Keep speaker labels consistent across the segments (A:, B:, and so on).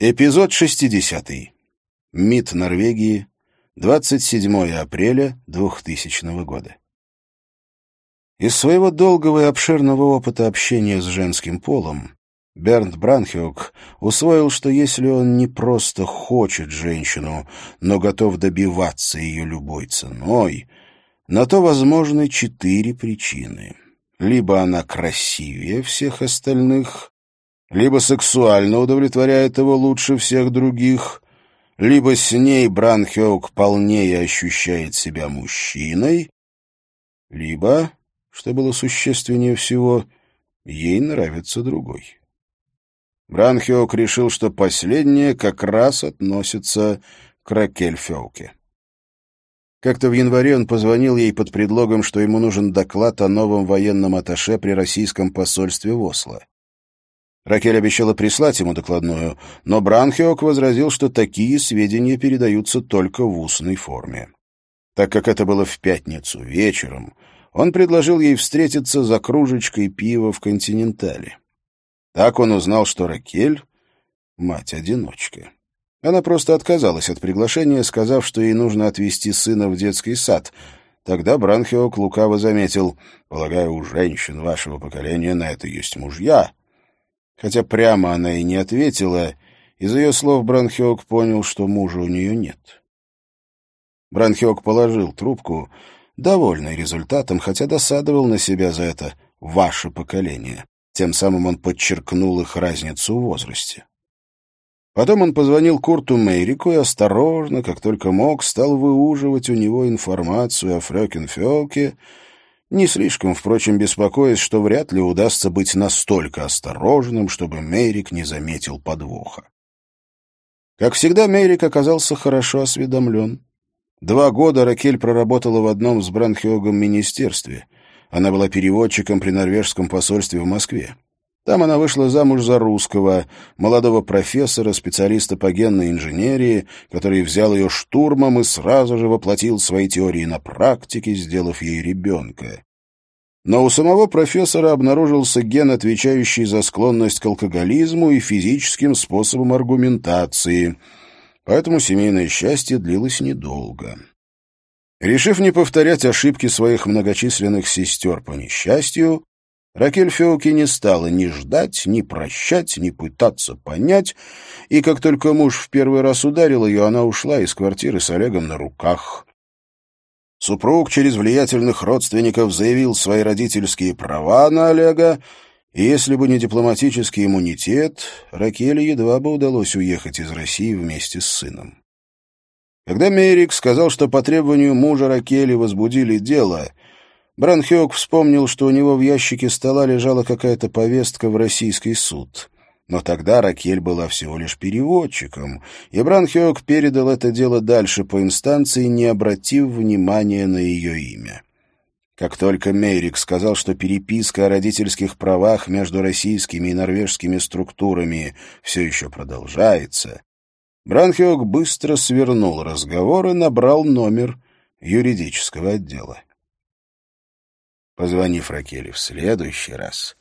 A: Эпизод 60. МИД Норвегии. 27 апреля 2000 года. Из своего долгого и обширного опыта общения с женским полом Бернт Бранхиок усвоил, что если он не просто хочет женщину, но готов добиваться ее любой ценой, на то возможны четыре причины. Либо она красивее всех остальных, либо сексуально удовлетворяет его лучше всех других, либо с ней Бранхеок полнее ощущает себя мужчиной, либо, что было существеннее всего, ей нравится другой. Бранхеок решил, что последнее как раз относится к Ракель Феуке. Как-то в январе он позвонил ей под предлогом, что ему нужен доклад о новом военном атташе при российском посольстве в Осло. Ракель обещала прислать ему докладную, но Бранхиок возразил, что такие сведения передаются только в устной форме. Так как это было в пятницу вечером, он предложил ей встретиться за кружечкой пива в «Континентале». Так он узнал, что Ракель — мать-одиночка. Она просто отказалась от приглашения, сказав, что ей нужно отвезти сына в детский сад. Тогда Бранхиок лукаво заметил, «Полагаю, у женщин вашего поколения на это есть мужья». Хотя прямо она и не ответила, из ее слов Бранхиок понял, что мужа у нее нет. Бранхиок положил трубку, довольный результатом, хотя досадовал на себя за это «ваше поколение». Тем самым он подчеркнул их разницу в возрасте. Потом он позвонил Курту Мейрику и осторожно, как только мог, стал выуживать у него информацию о Фрёкинфёлке, не слишком, впрочем, беспокоясь, что вряд ли удастся быть настолько осторожным, чтобы Мейрик не заметил подвоха. Как всегда, Мейрик оказался хорошо осведомлен. Два года Ракель проработала в одном с Бранхиогом министерстве. Она была переводчиком при норвежском посольстве в Москве. Там она вышла замуж за русского, молодого профессора, специалиста по генной инженерии, который взял ее штурмом и сразу же воплотил свои теории на практике, сделав ей ребенка. Но у самого профессора обнаружился ген, отвечающий за склонность к алкоголизму и физическим способам аргументации, поэтому семейное счастье длилось недолго. Решив не повторять ошибки своих многочисленных сестер по несчастью, Ракель Феуки не стала ни ждать, ни прощать, ни пытаться понять, и как только муж в первый раз ударил ее, она ушла из квартиры с Олегом на руках. Супруг через влиятельных родственников заявил свои родительские права на Олега, и если бы не дипломатический иммунитет, Ракеле едва бы удалось уехать из России вместе с сыном. Когда Мерик сказал, что по требованию мужа Ракели возбудили дело — Бранхиок вспомнил, что у него в ящике стола лежала какая-то повестка в российский суд. Но тогда Ракель была всего лишь переводчиком, и Бранхиок передал это дело дальше по инстанции, не обратив внимания на ее имя. Как только Мейрик сказал, что переписка о родительских правах между российскими и норвежскими структурами все еще продолжается, Бранхиок быстро свернул разговор и набрал номер юридического отдела. Позвонив Ракеле в следующий раз,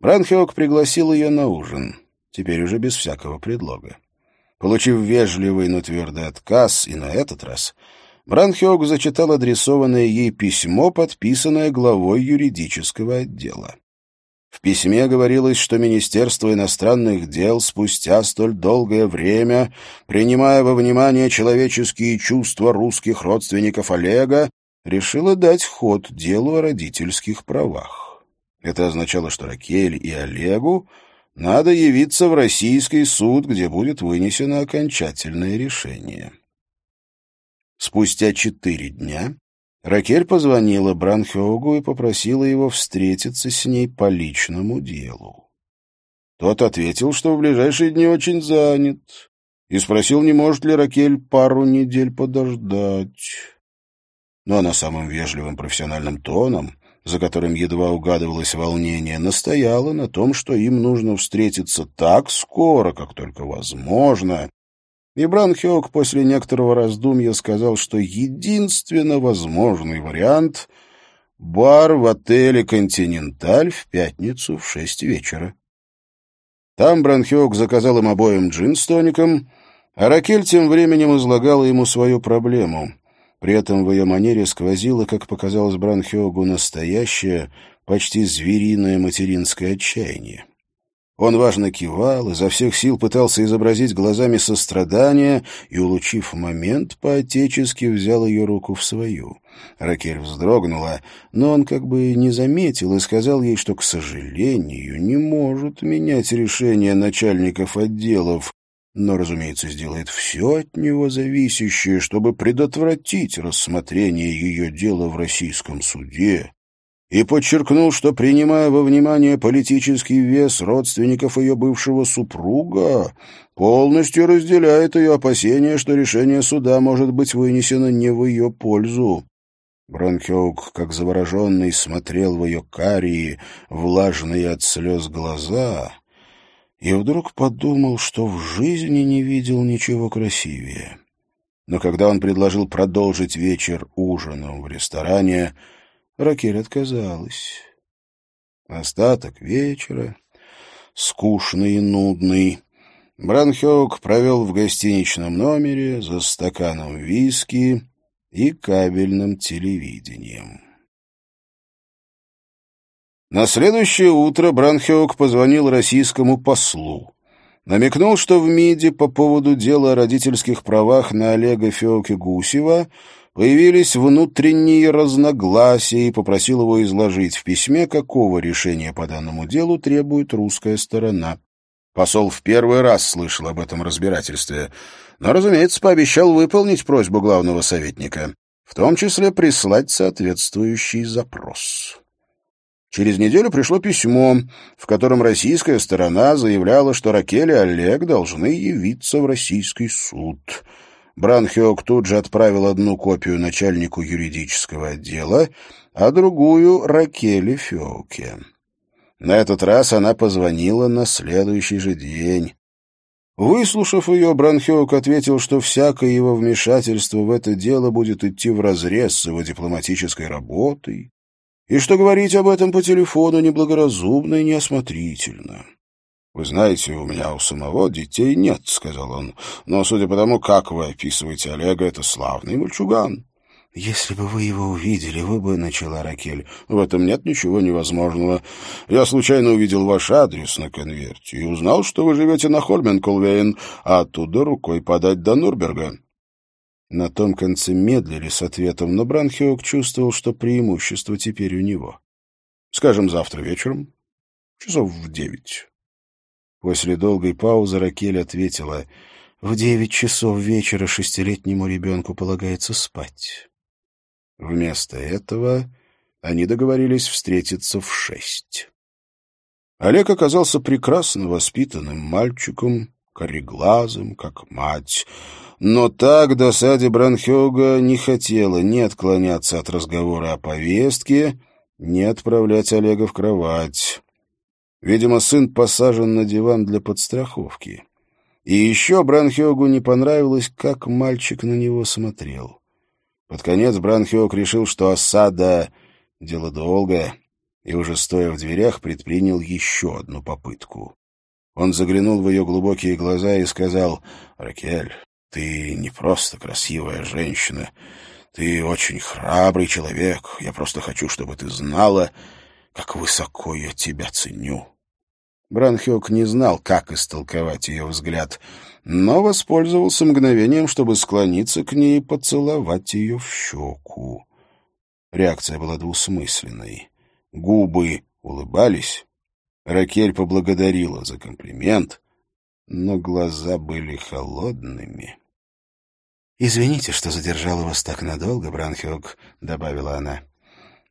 A: Бранхиок пригласил ее на ужин, теперь уже без всякого предлога. Получив вежливый, но твердый отказ, и на этот раз Бранхиок зачитал адресованное ей письмо, подписанное главой юридического отдела. В письме говорилось, что Министерство иностранных дел спустя столь долгое время, принимая во внимание человеческие чувства русских родственников Олега, решила дать ход делу о родительских правах. Это означало, что Ракель и Олегу надо явиться в российский суд, где будет вынесено окончательное решение. Спустя четыре дня Ракель позвонила Бранхёгу и попросила его встретиться с ней по личному делу. Тот ответил, что в ближайшие дни очень занят, и спросил, не может ли Ракель пару недель подождать но она самым вежливым профессиональным тоном, за которым едва угадывалось волнение, настояла на том, что им нужно встретиться так скоро, как только возможно. И Бранхиок после некоторого раздумья сказал, что единственно возможный вариант — бар в отеле «Континенталь» в пятницу в шесть вечера. Там Бранхиок заказал им обоим джин с тоником, а Ракель тем временем излагала ему свою проблему. При этом в ее манере сквозило, как показалось Бранхиогу, настоящее, почти звериное материнское отчаяние. Он важно кивал, изо всех сил пытался изобразить глазами сострадание и, улучив момент, по-отечески взял ее руку в свою. Ракель вздрогнула, но он как бы не заметил и сказал ей, что, к сожалению, не может менять решение начальников отделов, но, разумеется, сделает все от него зависящее, чтобы предотвратить рассмотрение ее дела в российском суде, и подчеркнул, что, принимая во внимание политический вес родственников ее бывшего супруга, полностью разделяет ее опасения, что решение суда может быть вынесено не в ее пользу. Бронхеук, как завороженный, смотрел в ее карие, влажные от слез глаза, и вдруг подумал, что в жизни не видел ничего красивее. Но когда он предложил продолжить вечер ужином в ресторане, Ракель отказалась. Остаток вечера, скучный и нудный, Бранхёк провел в гостиничном номере за стаканом виски и кабельным телевидением. На следующее утро Бранхёк позвонил российскому послу. Намекнул, что в МИДе по поводу дела о родительских правах на Олега Феоке Гусева Появились внутренние разногласия и попросил его изложить в письме, какого решения по данному делу требует русская сторона. Посол в первый раз слышал об этом разбирательстве, но, разумеется, пообещал выполнить просьбу главного советника, в том числе прислать соответствующий запрос. Через неделю пришло письмо, в котором российская сторона заявляла, что Ракель и Олег должны явиться в российский суд — Бранхиок тут же отправил одну копию начальнику юридического отдела, а другую — Ракеле Феоке. На этот раз она позвонила на следующий же день. Выслушав ее, Бранхиок ответил, что всякое его вмешательство в это дело будет идти вразрез с его дипломатической работой, и что говорить об этом по телефону неблагоразумно и неосмотрительно. «Вы знаете, у меня у самого детей нет», — сказал он. «Но судя по тому, как вы описываете Олега, это славный мальчуган». «Если бы вы его увидели, вы бы...» — начала Ракель. «В этом нет ничего невозможного. Я случайно увидел ваш адрес на конверте и узнал, что вы живете на Хольменколвейн, а оттуда рукой подать до Нурберга». На том конце медлили с ответом, но Бранхиок чувствовал, что преимущество теперь у него. «Скажем, завтра вечером, часов в девять». После долгой паузы Ракель ответила, «В девять часов вечера шестилетнему ребенку полагается спать». Вместо этого они договорились встретиться в шесть. Олег оказался прекрасно воспитанным мальчиком, кореглазым, как мать, но так досаде Бранхёга не хотела ни отклоняться от разговора о повестке, ни отправлять Олега в кровать. Видимо, сын посажен на диван для подстраховки. И еще Бранхиогу не понравилось, как мальчик на него смотрел. Под конец Бранхиог решил, что осада — дело долгое, и уже стоя в дверях предпринял еще одну попытку. Он заглянул в ее глубокие глаза и сказал, «Ракель, ты не просто красивая женщина, ты очень храбрый человек. Я просто хочу, чтобы ты знала, как высоко я тебя ценю». Бранхиок не знал, как истолковать ее взгляд, но воспользовался мгновением, чтобы склониться к ней и поцеловать ее в щеку. Реакция была двусмысленной. Губы улыбались. Ракель поблагодарила за комплимент, но глаза были холодными. «Извините, что задержала вас так надолго, Бранхиок», — добавила она.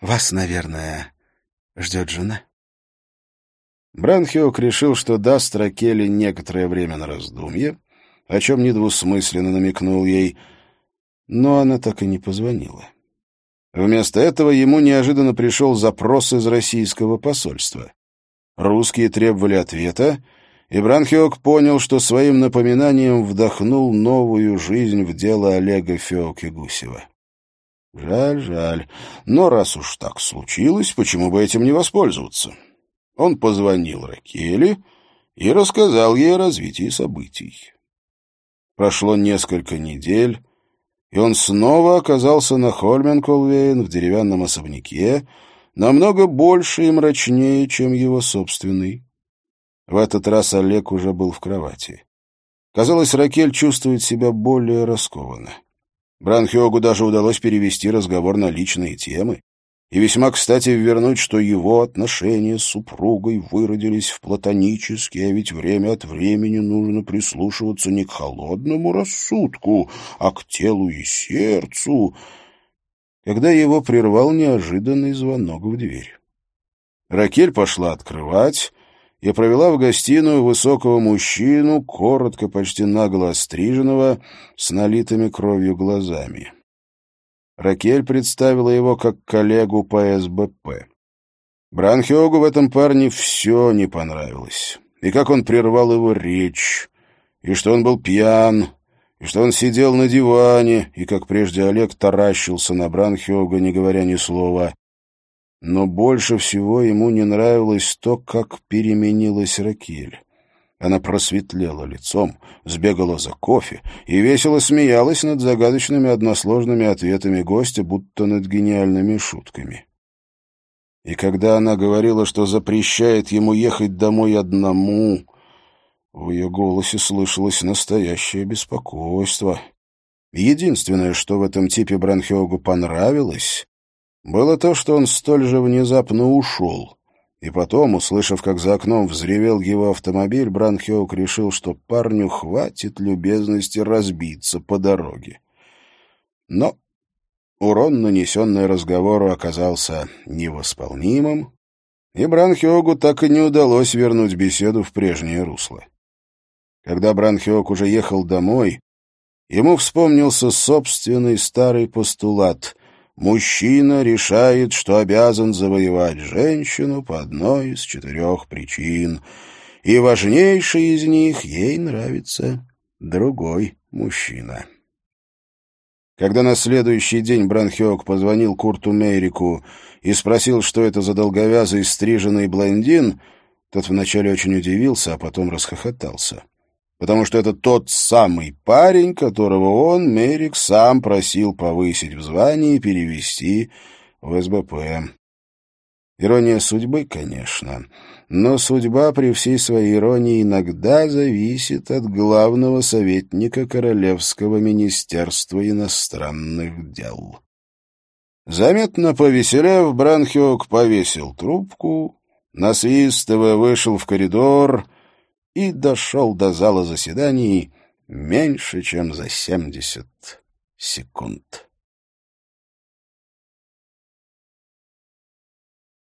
A: «Вас, наверное, ждет жена?» Бранхиок решил, что даст Ракеле некоторое время на раздумье, о чем недвусмысленно намекнул ей, но она так и не позвонила. Вместо этого ему неожиданно пришел запрос из российского посольства. Русские требовали ответа, и Бранхиок понял, что своим напоминанием вдохнул новую жизнь в дело Олега Феоки-Гусева. Жаль, жаль, но раз уж так случилось, почему бы этим не воспользоваться? Он позвонил Ракеле и рассказал ей о развитии событий. Прошло несколько недель, и он снова оказался на Хольменколвейн в деревянном особняке, намного больше и мрачнее, чем его собственный. В этот раз Олег уже был в кровати. Казалось, Ракель чувствует себя более раскованно. Бранхиогу даже удалось перевести разговор на личные темы и весьма кстати вернуть, что его отношения с супругой выродились в платонические, а ведь время от времени нужно прислушиваться не к холодному рассудку, а к телу и сердцу, когда его прервал неожиданный звонок в дверь. Ракель пошла открывать и провела в гостиную высокого мужчину, коротко, почти нагло остриженного, с налитыми кровью глазами. Ракель представила его как коллегу по СБП. Бранхиогу в этом парне все не понравилось. И как он прервал его речь, и что он был пьян, и что он сидел на диване, и, как прежде Олег, таращился на Бранхиога, не говоря ни слова. Но больше всего ему не нравилось то, как переменилась Ракель. Она просветлела лицом, сбегала за кофе и весело смеялась над загадочными односложными ответами гостя, будто над гениальными шутками. И когда она говорила, что запрещает ему ехать домой одному, в ее голосе слышалось настоящее беспокойство. Единственное, что в этом типе Бранхиогу понравилось, было то, что он столь же внезапно ушел — и потом, услышав, как за окном взревел его автомобиль, Бранхиок решил, что парню хватит любезности разбиться по дороге. Но урон, нанесенный разговору, оказался невосполнимым, и Бранхиогу так и не удалось вернуть беседу в прежнее русло. Когда Бранхиок уже ехал домой, ему вспомнился собственный старый постулат мужчина решает, что обязан завоевать женщину по одной из четырех причин, и важнейший из них ей нравится другой мужчина. Когда на следующий день Бранхиок позвонил Курту Мейрику и спросил, что это за долговязый стриженный блондин, тот вначале очень удивился, а потом расхохотался потому что это тот самый парень, которого он, Мерик, сам просил повысить в звании и перевести в СБП. Ирония судьбы, конечно, но судьба при всей своей иронии иногда зависит от главного советника Королевского министерства иностранных дел. Заметно повеселев, Бранхиок повесил трубку, насвистывая вышел в коридор — и дошел до зала заседаний меньше, чем за семьдесят секунд.